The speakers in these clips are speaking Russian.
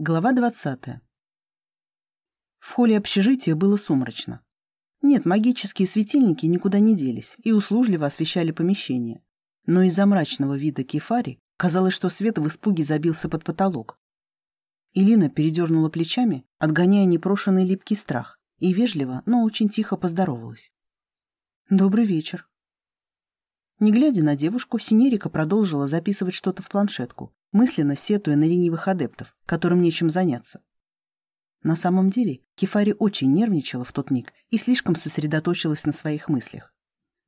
Глава 20. В холле общежития было сумрачно. Нет, магические светильники никуда не делись и услужливо освещали помещение. Но из-за мрачного вида кефари казалось, что свет в испуге забился под потолок. Илина передернула плечами, отгоняя непрошенный липкий страх, и вежливо, но очень тихо поздоровалась. «Добрый вечер». Не глядя на девушку, Синерика продолжила записывать что-то в планшетку, мысленно сетуя на ленивых адептов, которым нечем заняться. На самом деле, Кефари очень нервничала в тот миг и слишком сосредоточилась на своих мыслях.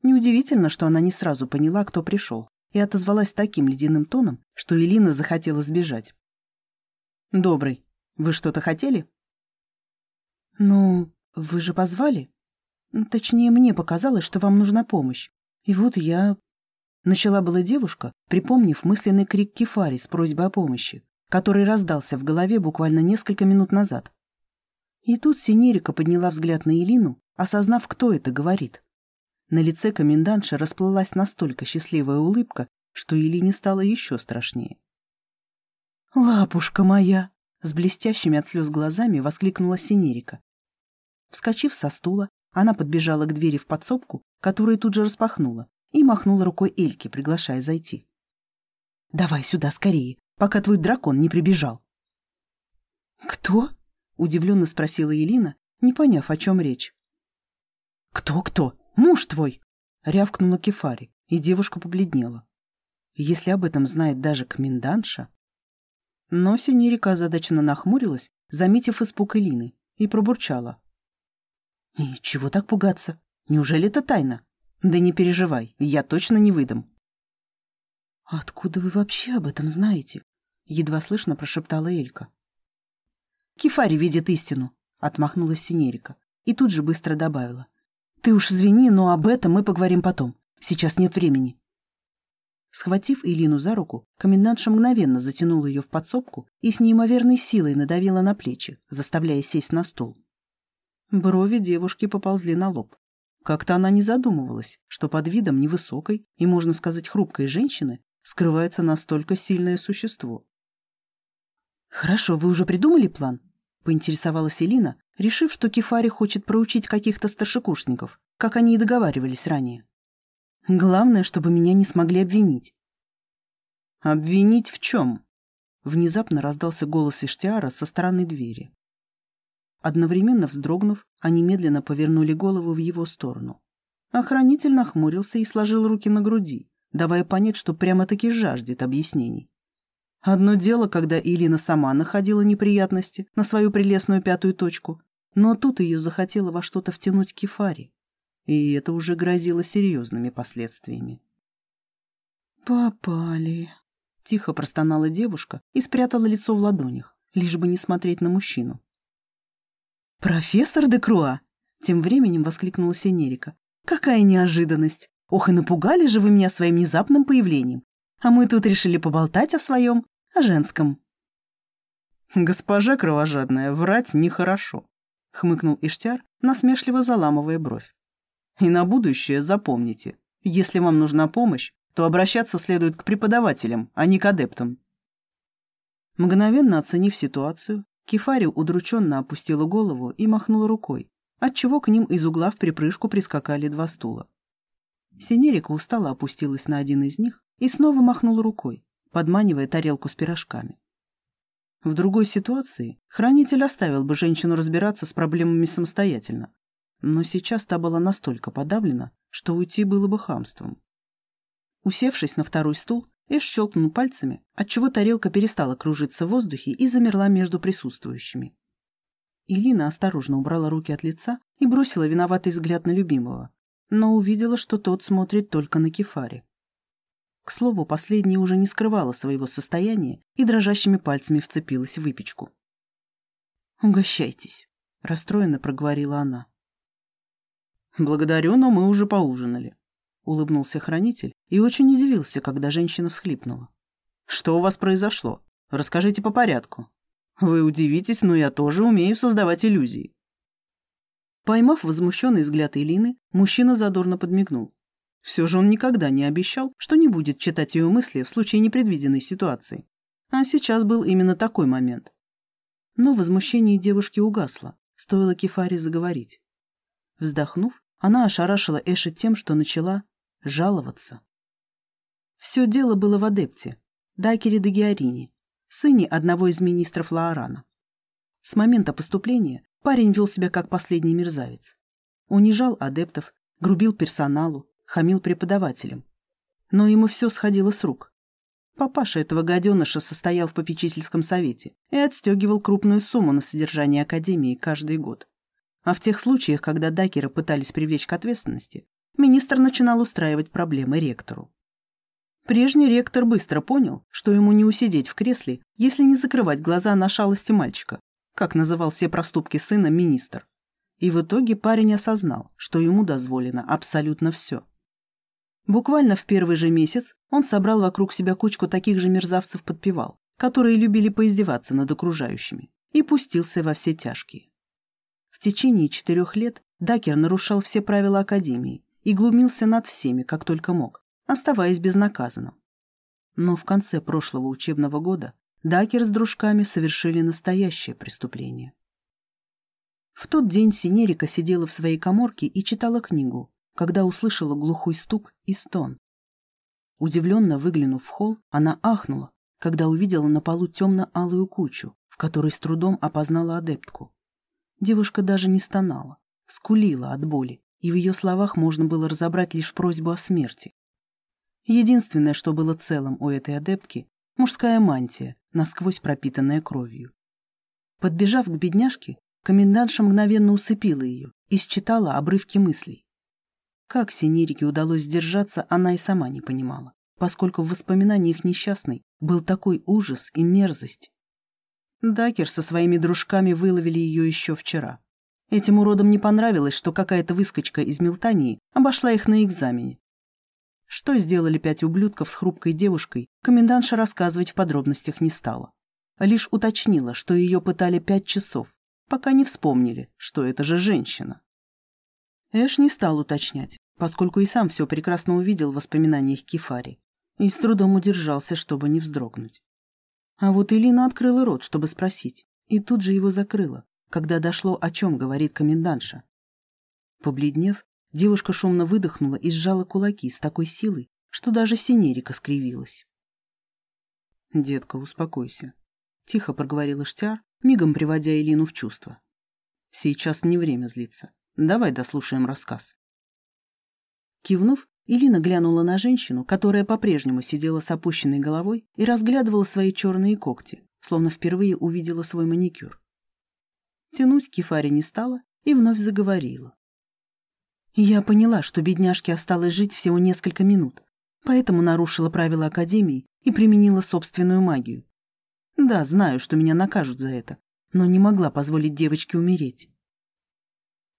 Неудивительно, что она не сразу поняла, кто пришел, и отозвалась таким ледяным тоном, что Элина захотела сбежать. «Добрый, вы что-то хотели?» «Ну, вы же позвали. Точнее, мне показалось, что вам нужна помощь. И вот я Начала была девушка, припомнив мысленный крик Кефари с просьбой о помощи, который раздался в голове буквально несколько минут назад. И тут Синерика подняла взгляд на Элину, осознав, кто это говорит. На лице комендантши расплылась настолько счастливая улыбка, что Элине стало еще страшнее. «Лапушка моя!» — с блестящими от слез глазами воскликнула Синерика. Вскочив со стула, она подбежала к двери в подсобку, которую тут же распахнула, и махнула рукой Эльке, приглашая зайти. «Давай сюда скорее, пока твой дракон не прибежал». «Кто?» — удивленно спросила Елина, не поняв, о чем речь. «Кто-кто? Муж твой!» — рявкнула Кефари, и девушка побледнела. Если об этом знает даже комендантша... Но Синерика озадаченно нахмурилась, заметив испуг Элины, и пробурчала. «И чего так пугаться? Неужели это тайна?» Да не переживай, я точно не выдам. «Откуда вы вообще об этом знаете?» — едва слышно прошептала Элька. «Кефари видит истину», — отмахнулась Синерика и тут же быстро добавила. «Ты уж извини, но об этом мы поговорим потом. Сейчас нет времени». Схватив Илину за руку, комендантша мгновенно затянула ее в подсобку и с неимоверной силой надавила на плечи, заставляя сесть на стул. Брови девушки поползли на лоб. Как-то она не задумывалась, что под видом невысокой и, можно сказать, хрупкой женщины скрывается настолько сильное существо. «Хорошо, вы уже придумали план?» — поинтересовалась Элина, решив, что Кефари хочет проучить каких-то старшекурсников, как они и договаривались ранее. «Главное, чтобы меня не смогли обвинить». «Обвинить в чем?» Внезапно раздался голос Иштиара со стороны двери. Одновременно вздрогнув, они медленно повернули голову в его сторону. Охранитель нахмурился и сложил руки на груди, давая понять, что прямо-таки жаждет объяснений. Одно дело, когда Илина сама находила неприятности на свою прелестную пятую точку, но тут ее захотела во что-то втянуть Кефари, и это уже грозило серьезными последствиями. «Попали», — тихо простонала девушка и спрятала лицо в ладонях, лишь бы не смотреть на мужчину. «Профессор де Круа!» — тем временем воскликнула Синерика. «Какая неожиданность! Ох, и напугали же вы меня своим внезапным появлением! А мы тут решили поболтать о своем, о женском». «Госпожа кровожадная, врать нехорошо», — хмыкнул Иштяр, насмешливо заламывая бровь. «И на будущее запомните, если вам нужна помощь, то обращаться следует к преподавателям, а не к адептам». Мгновенно оценив ситуацию, Кефари удрученно опустила голову и махнула рукой, отчего к ним из угла в припрыжку прискакали два стула. Синерика устало опустилась на один из них и снова махнула рукой, подманивая тарелку с пирожками. В другой ситуации хранитель оставил бы женщину разбираться с проблемами самостоятельно, но сейчас та была настолько подавлена, что уйти было бы хамством. Усевшись на второй стул, Эш щелкнул пальцами, отчего тарелка перестала кружиться в воздухе и замерла между присутствующими. Илина осторожно убрала руки от лица и бросила виноватый взгляд на любимого, но увидела, что тот смотрит только на Кефари. К слову, последняя уже не скрывала своего состояния и дрожащими пальцами вцепилась в выпечку. «Угощайтесь», — расстроенно проговорила она. «Благодарю, но мы уже поужинали», — улыбнулся хранитель и очень удивился, когда женщина всхлипнула. «Что у вас произошло? Расскажите по порядку. Вы удивитесь, но я тоже умею создавать иллюзии». Поймав возмущенный взгляд Элины, мужчина задорно подмигнул. Все же он никогда не обещал, что не будет читать ее мысли в случае непредвиденной ситуации. А сейчас был именно такой момент. Но возмущение девушки угасло, стоило Кефаре заговорить. Вздохнув, она ошарашила Эши тем, что начала жаловаться. Все дело было в адепте, Дакере де Георине, сыне одного из министров Лаорана. С момента поступления парень вел себя как последний мерзавец. Унижал адептов, грубил персоналу, хамил преподавателям. Но ему все сходило с рук. Папаша этого гаденыша состоял в попечительском совете и отстегивал крупную сумму на содержание Академии каждый год. А в тех случаях, когда Дакера пытались привлечь к ответственности, министр начинал устраивать проблемы ректору. Прежний ректор быстро понял, что ему не усидеть в кресле, если не закрывать глаза на шалости мальчика, как называл все проступки сына министр. И в итоге парень осознал, что ему дозволено абсолютно все. Буквально в первый же месяц он собрал вокруг себя кучку таких же мерзавцев-подпевал, которые любили поиздеваться над окружающими, и пустился во все тяжкие. В течение четырех лет Дакер нарушал все правила Академии и глумился над всеми, как только мог, оставаясь безнаказанным. Но в конце прошлого учебного года Дакер с дружками совершили настоящее преступление. В тот день Синерика сидела в своей коморке и читала книгу, когда услышала глухой стук и стон. Удивленно выглянув в холл, она ахнула, когда увидела на полу темно-алую кучу, в которой с трудом опознала адептку. Девушка даже не стонала, скулила от боли, и в ее словах можно было разобрать лишь просьбу о смерти. Единственное, что было целым у этой адептки — мужская мантия, насквозь пропитанная кровью. Подбежав к бедняжке, комендантша мгновенно усыпила ее и считала обрывки мыслей. Как Синерике удалось сдержаться, она и сама не понимала, поскольку в воспоминаниях несчастной был такой ужас и мерзость. Дакер со своими дружками выловили ее еще вчера. Этим уродам не понравилось, что какая-то выскочка из Мелтании обошла их на экзамене. Что сделали пять ублюдков с хрупкой девушкой, комендантша рассказывать в подробностях не стала. Лишь уточнила, что ее пытали пять часов, пока не вспомнили, что это же женщина. Эш не стал уточнять, поскольку и сам все прекрасно увидел в воспоминаниях Кефари, и с трудом удержался, чтобы не вздрогнуть. А вот Элина открыла рот, чтобы спросить, и тут же его закрыла, когда дошло, о чем говорит комендантша. Побледнев, девушка шумно выдохнула и сжала кулаки с такой силой, что даже синерика скривилась. «Детка, успокойся», — тихо проговорила Штяр, мигом приводя Элину в чувство. «Сейчас не время злиться. Давай дослушаем рассказ. Кивнув, Илина глянула на женщину, которая по-прежнему сидела с опущенной головой и разглядывала свои черные когти, словно впервые увидела свой маникюр. Тянуть Кефари не стала и вновь заговорила. «Я поняла, что бедняжке осталось жить всего несколько минут, поэтому нарушила правила Академии и применила собственную магию. Да, знаю, что меня накажут за это, но не могла позволить девочке умереть.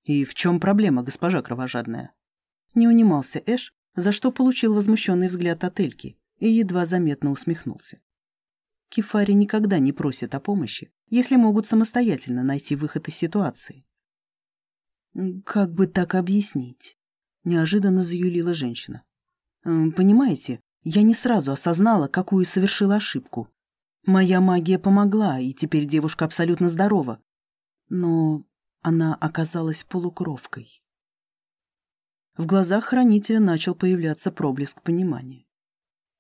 «И в чем проблема, госпожа кровожадная?» Не унимался Эш, за что получил возмущенный взгляд от Эльки и едва заметно усмехнулся. Кефари никогда не просят о помощи, если могут самостоятельно найти выход из ситуации. «Как бы так объяснить?» — неожиданно заюлила женщина. «Понимаете, я не сразу осознала, какую совершила ошибку. Моя магия помогла, и теперь девушка абсолютно здорова. Но она оказалась полукровкой. В глазах хранителя начал появляться проблеск понимания.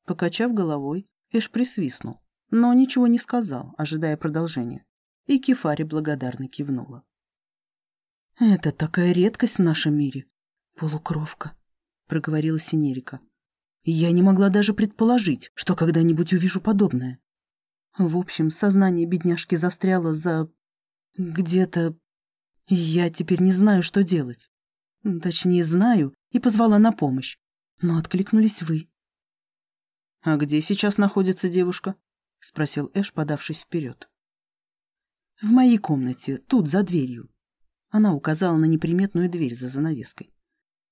Покачав головой, Эш присвистнул, но ничего не сказал, ожидая продолжения, и Кефари благодарно кивнула. «Это такая редкость в нашем мире. Полукровка», — проговорила Синерика. «Я не могла даже предположить, что когда-нибудь увижу подобное. В общем, сознание бедняжки застряло за... где-то я теперь не знаю, что делать. Точнее, знаю и позвала на помощь. Но откликнулись вы. «А где сейчас находится девушка?» — спросил Эш, подавшись вперед. «В моей комнате, тут, за дверью». Она указала на неприметную дверь за занавеской.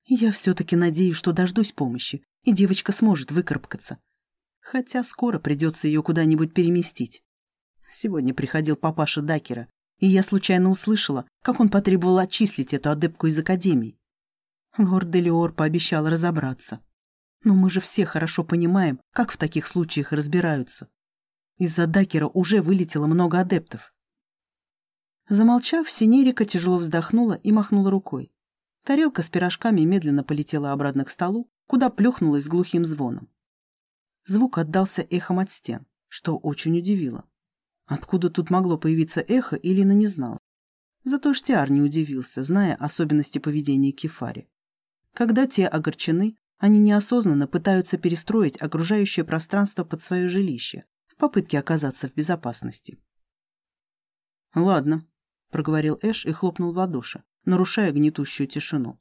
«Я все-таки надеюсь, что дождусь помощи, и девочка сможет выкарабкаться. Хотя скоро придется ее куда-нибудь переместить. Сегодня приходил папаша Дакера и я случайно услышала, как он потребовал отчислить эту адепку из Академии. Лорд Делиор пообещал разобраться. Но мы же все хорошо понимаем, как в таких случаях разбираются. Из-за Дакера уже вылетело много адептов. Замолчав, Синерика тяжело вздохнула и махнула рукой. Тарелка с пирожками медленно полетела обратно к столу, куда плюхнулась с глухим звоном. Звук отдался эхом от стен, что очень удивило. Откуда тут могло появиться эхо, Илина не знала. Зато Штиар не удивился, зная особенности поведения Кефари. Когда те огорчены, они неосознанно пытаются перестроить окружающее пространство под свое жилище в попытке оказаться в безопасности. «Ладно», — проговорил Эш и хлопнул в ладоши, нарушая гнетущую тишину.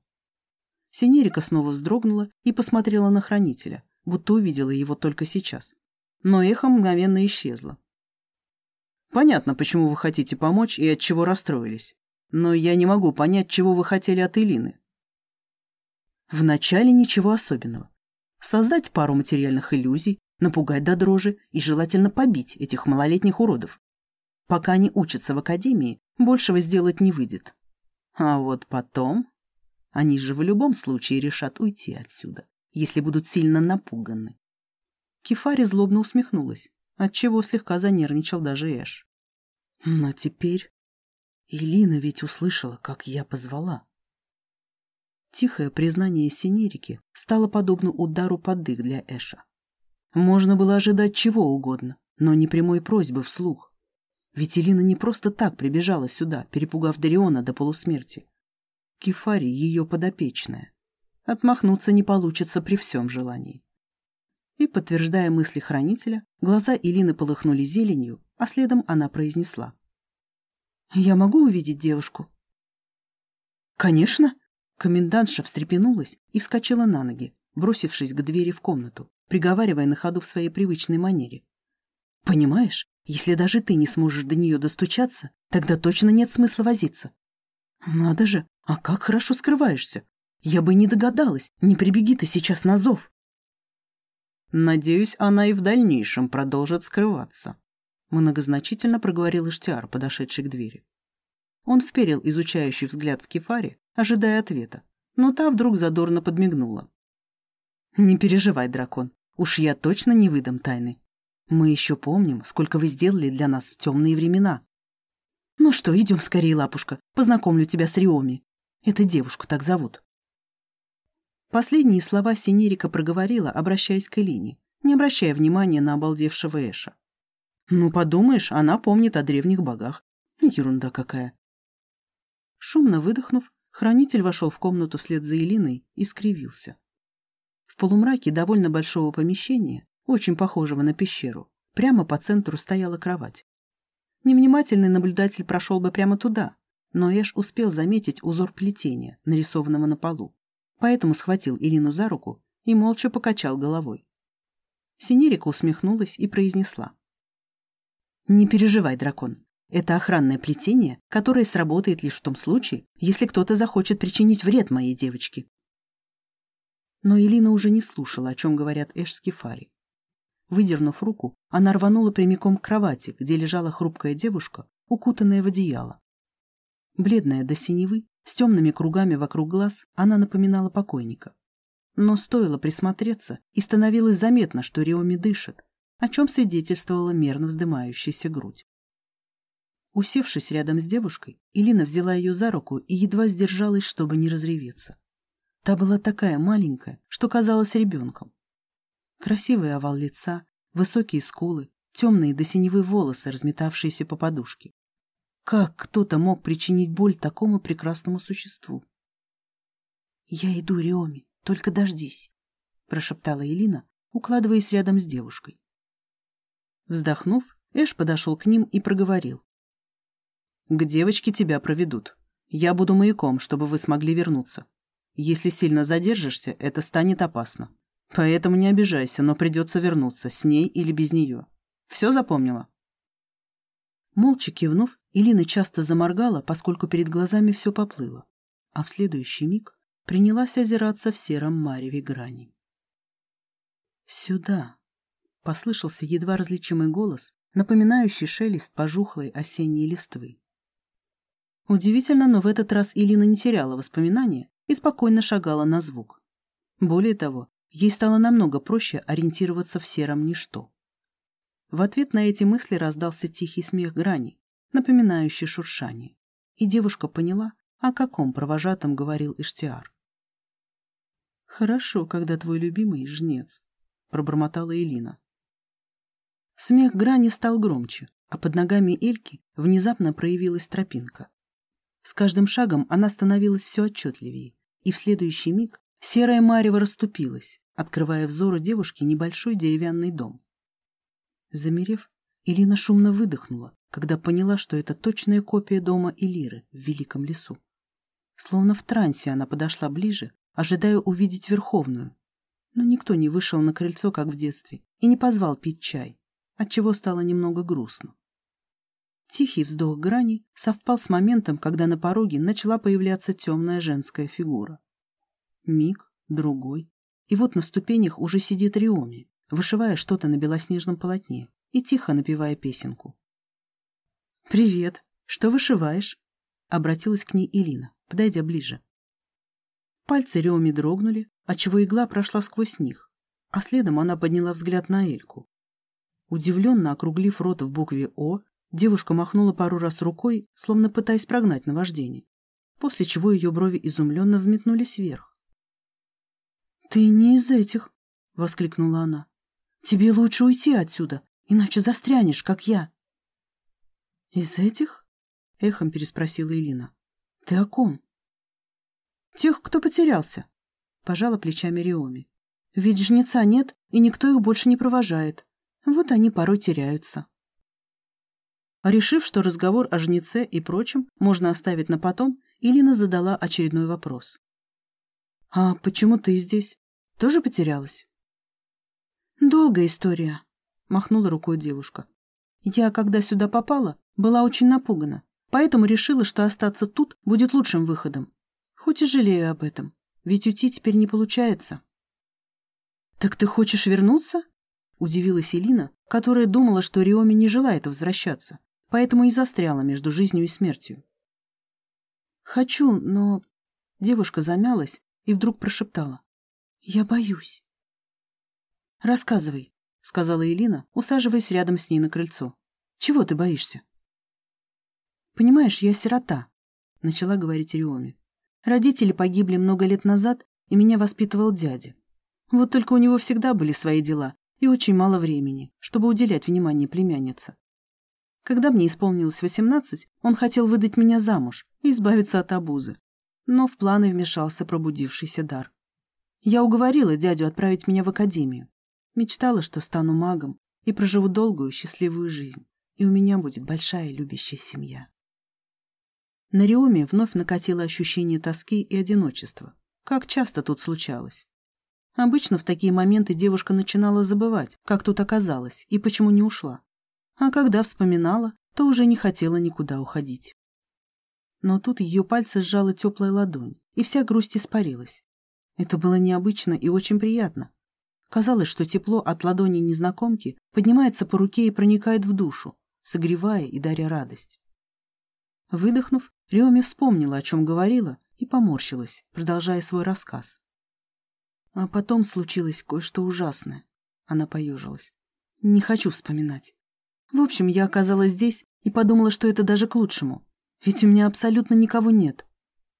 Синерика снова вздрогнула и посмотрела на хранителя, будто увидела его только сейчас. Но эхо мгновенно исчезло. «Понятно, почему вы хотите помочь и от чего расстроились. Но я не могу понять, чего вы хотели от Элины». Вначале ничего особенного. Создать пару материальных иллюзий, напугать до дрожи и желательно побить этих малолетних уродов. Пока они учатся в академии, большего сделать не выйдет. А вот потом... Они же в любом случае решат уйти отсюда, если будут сильно напуганы. Кефари злобно усмехнулась, отчего слегка занервничал даже Эш. Но теперь... Илина ведь услышала, как я позвала. Тихое признание Синерики стало подобно удару под дых для Эша. Можно было ожидать чего угодно, но не прямой просьбы вслух. Ведь Элина не просто так прибежала сюда, перепугав Дариона до полусмерти. Кефари — ее подопечная. Отмахнуться не получится при всем желании. И, подтверждая мысли хранителя, глаза Илины полыхнули зеленью, а следом она произнесла. «Я могу увидеть девушку?» «Конечно!» Комендантша встрепенулась и вскочила на ноги, бросившись к двери в комнату, приговаривая на ходу в своей привычной манере. «Понимаешь, если даже ты не сможешь до нее достучаться, тогда точно нет смысла возиться. Надо же, а как хорошо скрываешься. Я бы не догадалась, не прибеги ты сейчас на зов. Надеюсь, она и в дальнейшем продолжит скрываться. Многозначительно проговорил Иштиар, подошедший к двери. Он вперил изучающий взгляд в Кефаре, ожидая ответа, но та вдруг задорно подмигнула. «Не переживай, дракон, уж я точно не выдам тайны. Мы еще помним, сколько вы сделали для нас в темные времена. Ну что, идем скорее, лапушка, познакомлю тебя с Риоми. Эту девушку так зовут. Последние слова Синерика проговорила, обращаясь к Элине, не обращая внимания на обалдевшего Эша. Ну, подумаешь, она помнит о древних богах. Ерунда какая. Шумно выдохнув, хранитель вошел в комнату вслед за Элиной и скривился. В полумраке довольно большого помещения очень похожего на пещеру. Прямо по центру стояла кровать. Невнимательный наблюдатель прошел бы прямо туда, но Эш успел заметить узор плетения, нарисованного на полу, поэтому схватил Ирину за руку и молча покачал головой. Синерика усмехнулась и произнесла. «Не переживай, дракон. Это охранное плетение, которое сработает лишь в том случае, если кто-то захочет причинить вред моей девочке». Но Элина уже не слушала, о чем говорят Эш с Кефари. Выдернув руку, она рванула прямиком к кровати, где лежала хрупкая девушка, укутанная в одеяло. Бледная до синевы, с темными кругами вокруг глаз, она напоминала покойника. Но стоило присмотреться, и становилось заметно, что Риоми дышит, о чем свидетельствовала мерно вздымающаяся грудь. Усевшись рядом с девушкой, Илина взяла ее за руку и едва сдержалась, чтобы не разреветься. Та была такая маленькая, что казалась ребенком. Красивый овал лица, высокие скулы, темные до синевы волосы, разметавшиеся по подушке. Как кто-то мог причинить боль такому прекрасному существу? «Я иду, Риоми, только дождись», — прошептала Элина, укладываясь рядом с девушкой. Вздохнув, Эш подошел к ним и проговорил. «К девочке тебя проведут. Я буду маяком, чтобы вы смогли вернуться. Если сильно задержишься, это станет опасно. Поэтому не обижайся, но придется вернуться, с ней или без нее. Все запомнила?» Молча кивнув, Илина часто заморгала, поскольку перед глазами все поплыло, а в следующий миг принялась озираться в сером мареве грани. «Сюда!» — послышался едва различимый голос, напоминающий шелест пожухлой осенней листвы. Удивительно, но в этот раз Илина не теряла воспоминания и спокойно шагала на звук. Более того, Ей стало намного проще ориентироваться в сером ничто. В ответ на эти мысли раздался тихий смех грани, напоминающий шуршание. и девушка поняла, о каком провожатом говорил Иштиар. «Хорошо, когда твой любимый жнец», — пробормотала Элина. Смех Грани стал громче, а под ногами Эльки внезапно проявилась тропинка. С каждым шагом она становилась все отчетливее, и в следующий миг серая марево расступилась, открывая взору девушки небольшой деревянный дом. Замерев, Элина шумно выдохнула, когда поняла, что это точная копия дома Элиры в Великом лесу. Словно в трансе она подошла ближе, ожидая увидеть Верховную. Но никто не вышел на крыльцо, как в детстве, и не позвал пить чай, отчего стало немного грустно. Тихий вздох грани совпал с моментом, когда на пороге начала появляться темная женская фигура. Миг, другой, и вот на ступенях уже сидит Риоми, вышивая что-то на белоснежном полотне и тихо напевая песенку. «Привет! Что вышиваешь?» — обратилась к ней Илина, подойдя ближе. Пальцы Риоми дрогнули, отчего игла прошла сквозь них, а следом она подняла взгляд на Эльку. Удивленно округлив рот в букве «О», девушка махнула пару раз рукой, словно пытаясь прогнать наваждение, после чего ее брови изумленно взметнулись вверх. «Ты не из этих!» — воскликнула она. «Тебе лучше уйти отсюда, иначе застрянешь, как я». «Из этих?» — эхом переспросила Элина. «Ты о ком?» «Тех, кто потерялся», — пожала плечами Риоми. «Ведь жнеца нет, и никто их больше не провожает. Вот они порой теряются». Решив, что разговор о жнеце и прочем можно оставить на потом, Илина задала очередной вопрос. «А почему ты здесь? Тоже потерялась?» «Долгая история», — махнула рукой девушка. «Я, когда сюда попала, была очень напугана, поэтому решила, что остаться тут будет лучшим выходом. Хоть и жалею об этом, ведь уйти теперь не получается». «Так ты хочешь вернуться?» — удивилась Элина, которая думала, что Риоми не желает возвращаться, поэтому и застряла между жизнью и смертью. «Хочу, но...» Девушка замялась, и вдруг прошептала. «Я боюсь». «Рассказывай», — сказала Элина, усаживаясь рядом с ней на крыльцо. «Чего ты боишься?» «Понимаешь, я сирота», — начала говорить Риоми. «Родители погибли много лет назад, и меня воспитывал дядя. Вот только у него всегда были свои дела и очень мало времени, чтобы уделять внимание племяннице. Когда мне исполнилось восемнадцать, он хотел выдать меня замуж и избавиться от обузы но в планы вмешался пробудившийся дар. Я уговорила дядю отправить меня в академию. Мечтала, что стану магом и проживу долгую счастливую жизнь, и у меня будет большая любящая семья. На Риоме вновь накатило ощущение тоски и одиночества, как часто тут случалось. Обычно в такие моменты девушка начинала забывать, как тут оказалась и почему не ушла. А когда вспоминала, то уже не хотела никуда уходить. Но тут ее пальцы сжала теплая ладонь, и вся грусть испарилась. Это было необычно и очень приятно. Казалось, что тепло от ладони незнакомки поднимается по руке и проникает в душу, согревая и даря радость. Выдохнув, Риоми вспомнила, о чем говорила, и поморщилась, продолжая свой рассказ. А потом случилось кое-что ужасное. Она поежилась. Не хочу вспоминать. В общем, я оказалась здесь и подумала, что это даже к лучшему. Ведь у меня абсолютно никого нет.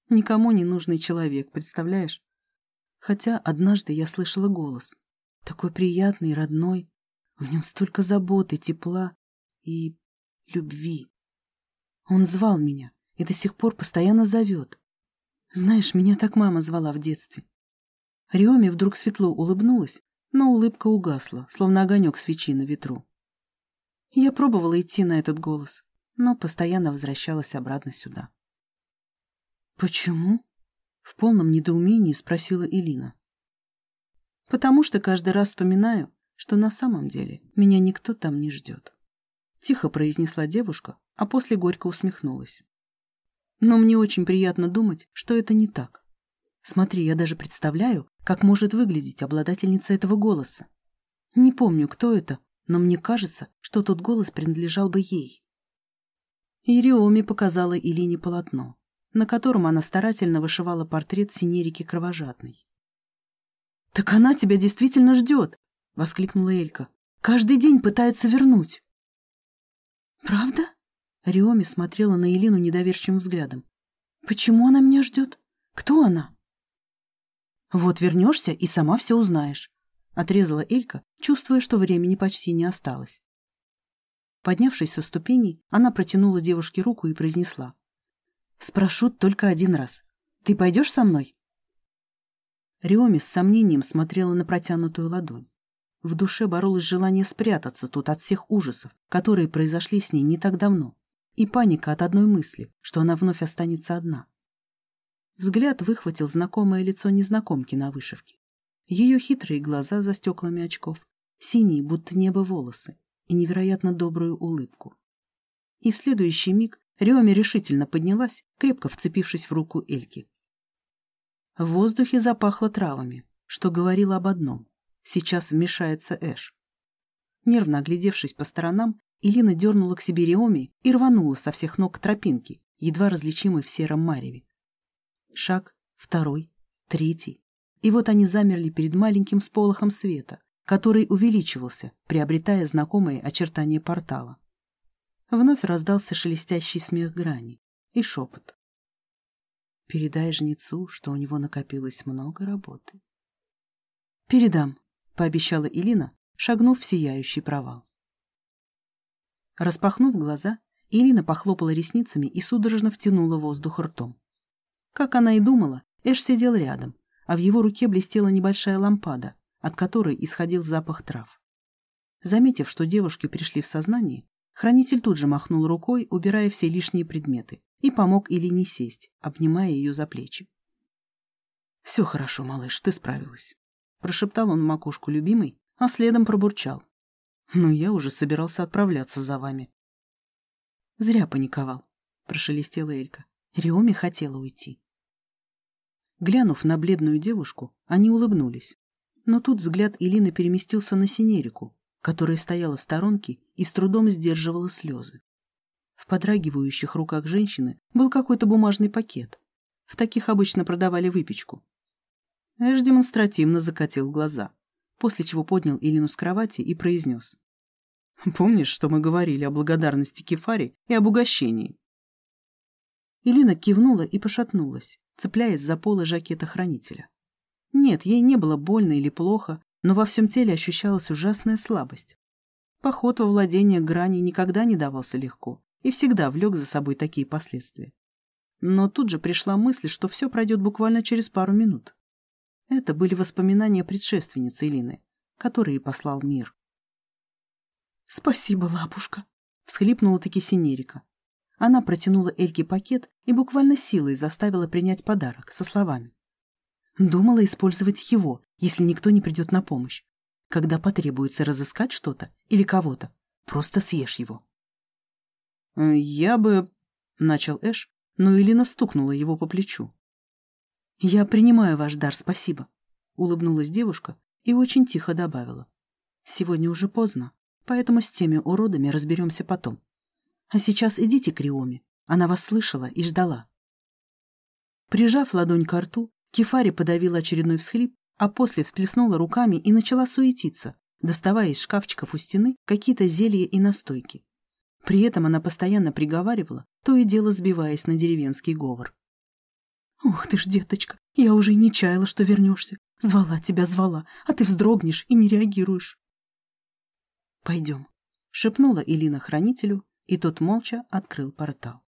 Никому не нужный человек, представляешь? Хотя однажды я слышала голос. Такой приятный, родной. В нем столько заботы, тепла и любви. Он звал меня и до сих пор постоянно зовет. Знаешь, меня так мама звала в детстве. Риоми вдруг светло улыбнулась, но улыбка угасла, словно огонек свечи на ветру. Я пробовала идти на этот голос, но постоянно возвращалась обратно сюда. «Почему?» — в полном недоумении спросила Элина. «Потому что каждый раз вспоминаю, что на самом деле меня никто там не ждет», — тихо произнесла девушка, а после горько усмехнулась. «Но мне очень приятно думать, что это не так. Смотри, я даже представляю, как может выглядеть обладательница этого голоса. Не помню, кто это, но мне кажется, что тот голос принадлежал бы ей. И Риоми показала Илине полотно, на котором она старательно вышивала портрет Синерики Кровожадной. «Так она тебя действительно ждет!» — воскликнула Элька. «Каждый день пытается вернуть». «Правда?» — Риоми смотрела на Елину недоверчивым взглядом. «Почему она меня ждет? Кто она?» «Вот вернешься и сама все узнаешь», — отрезала Элька, чувствуя, что времени почти не осталось. Поднявшись со ступеней, она протянула девушке руку и произнесла. «Спрошу только один раз. Ты пойдешь со мной?» Риоми с сомнением смотрела на протянутую ладонь. В душе боролось желание спрятаться тут от всех ужасов, которые произошли с ней не так давно, и паника от одной мысли, что она вновь останется одна. Взгляд выхватил знакомое лицо незнакомки на вышивке. Ее хитрые глаза за стеклами очков, синие, будто небо волосы, и невероятно добрую улыбку. И в следующий миг Риоми решительно поднялась, крепко вцепившись в руку Эльки. В воздухе запахло травами, что говорило об одном. Сейчас вмешается Эш. Нервно оглядевшись по сторонам, Илина дернула к себе Риоми и рванула со всех ног к тропинке, едва различимой в сером мареве. Шаг, второй, третий. И вот они замерли перед маленьким сполохом света, который увеличивался, приобретая знакомые очертания портала. Вновь раздался шелестящий смех грани и шепот. Передай жнецу, что у него накопилось много работы. «Передам», — пообещала Илина, шагнув в сияющий провал. Распахнув глаза, Ирина похлопала ресницами и судорожно втянула воздух ртом. Как она и думала, Эш сидел рядом, а в его руке блестела небольшая лампада, от которой исходил запах трав. Заметив, что девушки пришли в сознание, хранитель тут же махнул рукой, убирая все лишние предметы, и помог Илине сесть, обнимая ее за плечи. «Все хорошо, малыш, ты справилась», — прошептал он макушку любимой, а следом пробурчал. «Но я уже собирался отправляться за вами». «Зря паниковал», — прошелестела Элька. Риоми хотела уйти. Глянув на бледную девушку, они улыбнулись. Но тут взгляд Илины переместился на Синерику, которая стояла в сторонке и с трудом сдерживала слезы. В подрагивающих руках женщины был какой-то бумажный пакет. В таких обычно продавали выпечку. Эш демонстративно закатил глаза, после чего поднял Илину с кровати и произнес. «Помнишь, что мы говорили о благодарности Кефари и об угощении?» Илина кивнула и пошатнулась, цепляясь за полы жакета хранителя. Нет, ей не было больно или плохо, но во всем теле ощущалась ужасная слабость. Поход во владение грани никогда не давался легко, и всегда влек за собой такие последствия. Но тут же пришла мысль, что все пройдет буквально через пару минут. Это были воспоминания предшественницы Илины, которые послал мир. «Спасибо, лапушка!» — всхлипнула таки Синерика. Она протянула Эльке пакет и буквально силой заставила принять подарок со словами. Думала использовать его, если никто не придет на помощь. Когда потребуется разыскать что-то или кого-то, просто съешь его. Э, «Я бы...» — начал Эш, но Элина стукнула его по плечу. «Я принимаю ваш дар, спасибо», — улыбнулась девушка и очень тихо добавила. «Сегодня уже поздно, поэтому с теми уродами разберемся потом. А сейчас идите к Риоме, она вас слышала и ждала». Прижав ладонь к рту, Кефари подавила очередной всхлип, а после всплеснула руками и начала суетиться, доставая из шкафчиков у стены какие-то зелья и настойки. При этом она постоянно приговаривала, то и дело сбиваясь на деревенский говор. «Ух ты ж, деточка, я уже и не чаяла, что вернешься. Звала тебя, звала, а ты вздрогнешь и не реагируешь». «Пойдем», — шепнула Илина хранителю, и тот молча открыл портал.